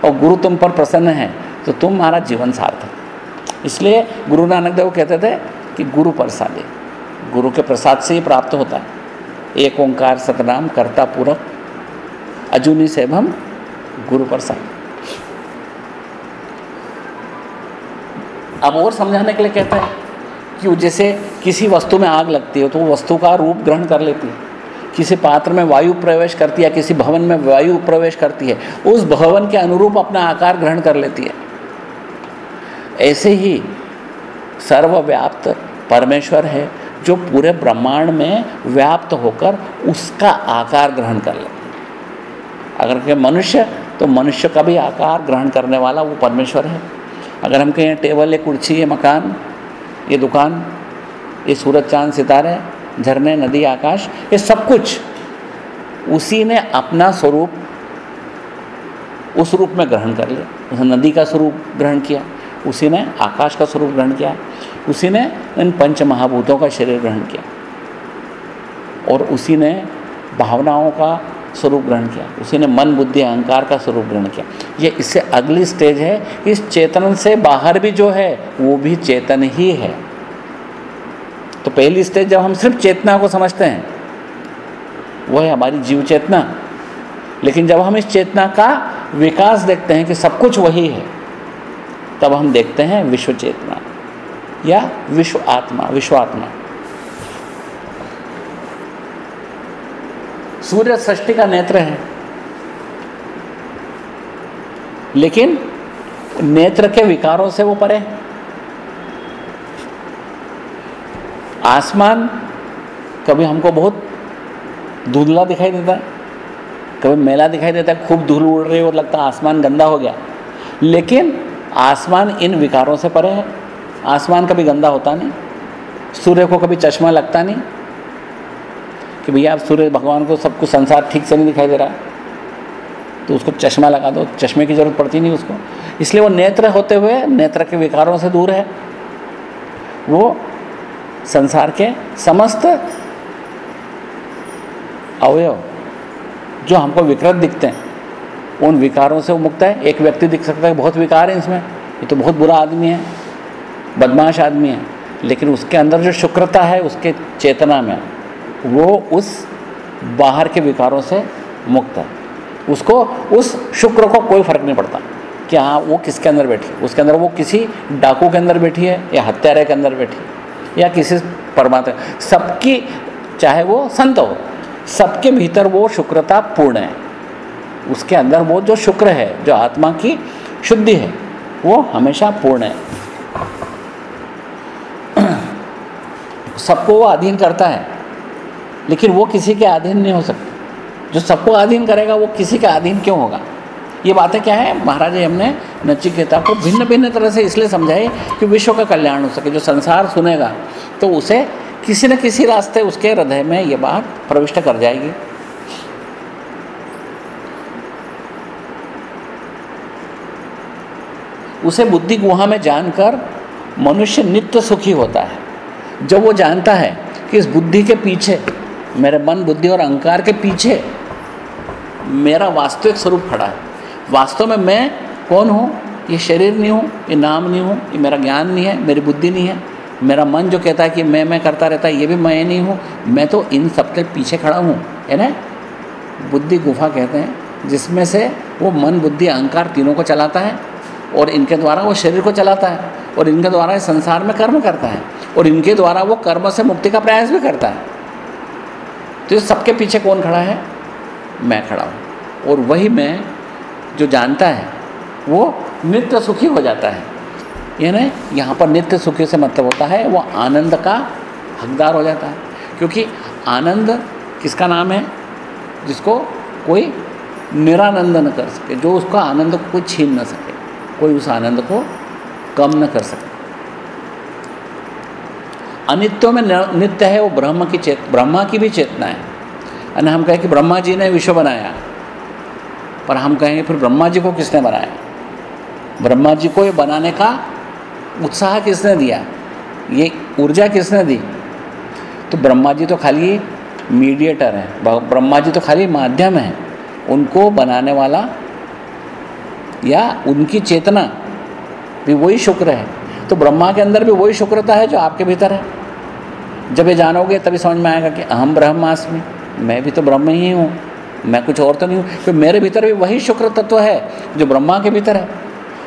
और गुरु तुम पर प्रसन्न है तो तुम्हारा जीवन सार्थक। इसलिए गुरु नानक देव कहते थे कि गुरु प्रसादे, गुरु के प्रसाद से ही प्राप्त होता है। एक ओंकार सतनाम कर्ता पूरक अजुनी सेवम गुरु प्रसाद। अब और समझाने के लिए कहते हैं कि जैसे किसी वस्तु में आग लगती है तो वो वस्तु का रूप ग्रहण कर लेती है। किसी पात्र में वायु प्रवेश करती है किसी भवन में वायु प्रवेश करती है, उस भवन के अनुरूप अपना आकार ग्रहण कर लेती है। ऐसे ही सर्वव्याप्त परमेश्वर है, जो पूरे ब्रह्मांड में व्याप्त होकर उसका आकार ग्रहण कर लेते अगर कहें मनुष्य तो मनुष्य का भी आकार ग्रहण करने वाला वो परमेश्वर है। अगर हम कहें टेबल ये कुर्सी, ये मकान, ये दुकान, ये सूरज, चाँद, सितारे, झरने, नदी, आकाश, ये सब कुछ उसी ने अपना स्वरूप उस रूप में ग्रहण कर लिया। उसने नदी का स्वरूप ग्रहण किया, उसी ने आकाश का स्वरूप ग्रहण किया, उसी ने इन पंच महाभूतों का शरीर ग्रहण किया और उसी ने भावनाओं का स्वरूप ग्रहण किया। उसी ने मन, बुद्धि, अहंकार का स्वरूप ग्रहण किया। ये इससे अगली स्टेज है। इस चेतन से बाहर भी जो है, वो भी चेतन ही है। तो पहली स्टेज जब हम सिर्फ़ चेतना को समझते हैं वह है हमारी जीव चेतना। लेकिन जब हम इस चेतना का विकास देखते हैं कि सब कुछ वही है, तब हम देखते हैं विश्व चेतना या विश्व आत्मा, विश्वात्मा। सूर्य सृष्टि का नेत्र है। लेकिन नेत्र के विकारों से वो परे। आसमान कभी हमको बहुत धुंधला दिखाई देता है, कभी मेला दिखाई देता है, खूब धूल उड़ रही और लगता है आसमान गंदा हो गया। लेकिन आसमान इन विकारों से परे है। आसमान कभी गंदा होता नहीं, सूर्य को कभी चश्मा लगता नहीं कि भैया आप सूर्य भगवान को सब कुछ संसार ठीक से नहीं दिखाई दे रहा। तो उसको चश्मा लगा दो, चश्मे की ज़रूरत पड़ती नहीं उसको। इसलिए वो नेत्र होते हुए, नेत्र के विकारों से दूर है। वो संसार के समस्त अवयव जो हमको विकृत दिखते हैं, उन विकारों से वो मुक्त है। एक व्यक्ति दिख सकता है, बहुत विकार है इसमें। ये तो बहुत बुरा आदमी है, बदमाश आदमी है। लेकिन उसके अंदर जो शुक्रता है, उसके चेतना में वो उस बाहर के विकारों से मुक्त है। उसको, उस शुक्र को कोई फ़र्क नहीं पड़ता कि हाँ वो किसके अंदर बैठी है? उसके अंदर वो किसी डाकू के अंदर बैठी है या हत्यारे के अंदर बैठी है या किसी परमात्मा सबकी, चाहे वो संत हो, सबके भीतर वो शुक्रता पूर्ण है। उसके अंदर वो जो शुक्र है, जो आत्मा की शुद्धि है, वो हमेशा पूर्ण है। सबको वो अधीन करता है। लेकिन वो किसी के अधीन नहीं हो सकता। जो सबको अधीन करेगा, वो किसी के अधीन क्यों होगा? ये बातें क्या है? महाराज जी, हमने नचिकेता को भिन्न भिन्न तरह से इसलिए समझाई कि विश्व का कल्याण हो सके। जो संसार सुनेगा तो उसे किसी न किसी रास्ते उसके हृदय में ये बात प्रविष्ट कर जाएगी। उसे बुद्धि गुहा में जानकर मनुष्य नित्य सुखी होता है। जब वो जानता है कि इस बुद्धि के पीछे मेरे मन, बुद्धि और अहंकार के पीछे मेरा वास्तविक स्वरूप खड़ा है। वास्तव में मैं कौन हूँ? ये शरीर नहीं हूँ, ये नाम नहीं हूँ, ये मेरा ज्ञान नहीं है, मेरी बुद्धि नहीं है। मेरा मन जो कहता है कि मैं मैं करता रहता है, ये भी मैं नहीं हूँ। मैं तो इन सब के पीछे खड़ा हूँ, है ना? बुद्धि गुफा कहते हैं, जिसमें से वो मन, बुद्धि, अहंकार तीनों को चलाता है और इनके द्वारा वो शरीर को चलाता है और इनके द्वारा संसार में कर्म करता है और इनके द्वारा वो कर्म से मुक्ति का प्रयास भी करता है। तो इस सबके पीछे कौन खड़ा है? मैं खड़ा हूँ। और वही मैं जो जानता है, वो नित्य सुखी हो जाता है। यानी यहाँ पर नित्य सुखी से मतलब होता है, वो आनंद का हकदार हो जाता है। क्योंकि आनंद किसका नाम है? जिसको कोई निरानंद न कर सके, जो उसका आनंद को छीन न सके, कोई उस आनंद को कम न कर सके। अनित्यों में नित्य है, वो ब्रह्म की चेत ब्रह्मा की भी चेतना है। यानी हम कहें कि ब्रह्मा जी ने विश्व बनाया। पर हम कहेंगे फिर ब्रह्मा जी को किसने बनाया? ब्रह्मा जी को ये बनाने का उत्साह किसने दिया? ये ऊर्जा किसने दी? तो ब्रह्मा जी तो खाली मीडिएटर है। ब्रह्मा जी तो खाली माध्यम है। उनको बनाने वाला या उनकी चेतना भी वही शुक्र है। तो ब्रह्मा के अंदर भी वही शुक्रता है जो आपके भीतर है। जब ये जानोगे, तभी समझ में आएगा कि अहम ब्रह्मास्मि। मैं भी तो ब्रह्म ही हूँ, मैं कुछ और तो नहीं हूँ। तो मेरे भीतर भी वही शुक्र तत्व है, जो ब्रह्मा के भीतर है।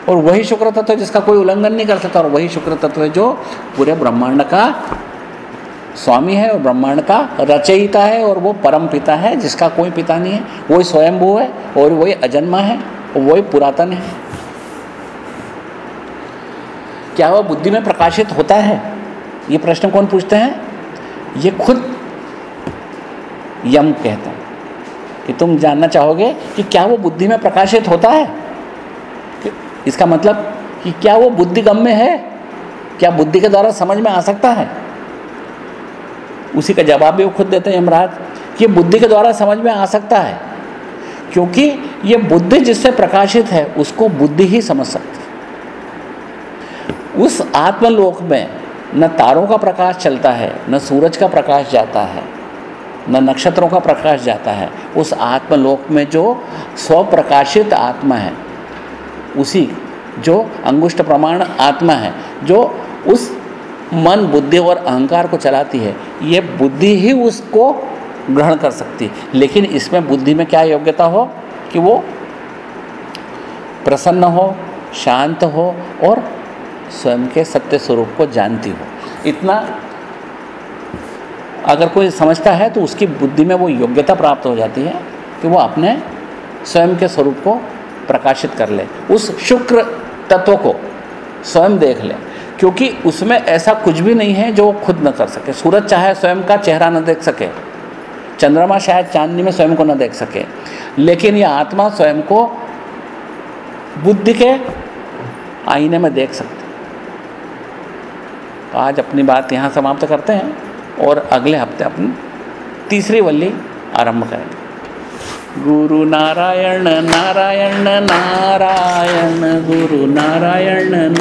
और वही शुक्र तत्व जिसका कोई उल्लंघन नहीं कर सकता, और वही शुक्र तत्व है, जो पूरे ब्रह्मांड का स्वामी है, और ब्रह्मांड का रचयिता है, और वो परम पिता है, जिसका कोई पिता नहीं है। वही स्वयंभू है, और वही अजन्मा है, और वही पुरातन है। क्या वह बुद्धि में प्रकाशित होता है? ये प्रश्न कौन पूछते हैं? ये खुद यम कहते हैं कि तुम जानना चाहोगे कि क्या वो बुद्धि में प्रकाशित होता है? इसका मतलब कि क्या वो बुद्धि गम में है? क्या बुद्धि के द्वारा समझ में आ सकता है? उसी का जवाब भी वो खुद देते हैं यमराज कि बुद्धि के द्वारा समझ में आ सकता है, क्योंकि ये बुद्धि जिससे प्रकाशित है, उसको बुद्धि ही समझ सकती है। उस आत्मलोक में न तारों का प्रकाश चलता है, न सूरज का प्रकाश जाता है, न नक्षत्रों का प्रकाश जाता है। उस आत्मलोक में जो स्वप्रकाशित आत्मा है, उसी जो अंगुष्ठ प्रमाण आत्मा है, जो उस मन, बुद्धि और अहंकार को चलाती है, ये बुद्धि ही उसको ग्रहण कर सकती है। लेकिन इसमें बुद्धि में क्या योग्यता हो? कि वो प्रसन्न हो, शांत हो और स्वयं के सत्य स्वरूप को जानती हो। इतना अगर कोई समझता है तो उसकी बुद्धि में वो योग्यता प्राप्त हो जाती है कि वो अपने स्वयं के स्वरूप को प्रकाशित कर ले, उस शुक्र तत्व को स्वयं देख ले, क्योंकि उसमें ऐसा कुछ भी नहीं है जो वो खुद न कर सके। सूरज चाहे स्वयं का चेहरा न देख सके, चंद्रमा शायद चांदनी में स्वयं को न देख सके, लेकिन यह आत्मा स्वयं को बुद्धि के आईने में देख सकते तो आज अपनी बात यहाँ समाप्त करते हैं और अगले हफ़्ते अपनी तीसरी वल्ली आरंभ करेंगे। गुरु नारायण नारायण नारायण, गुरु नारायण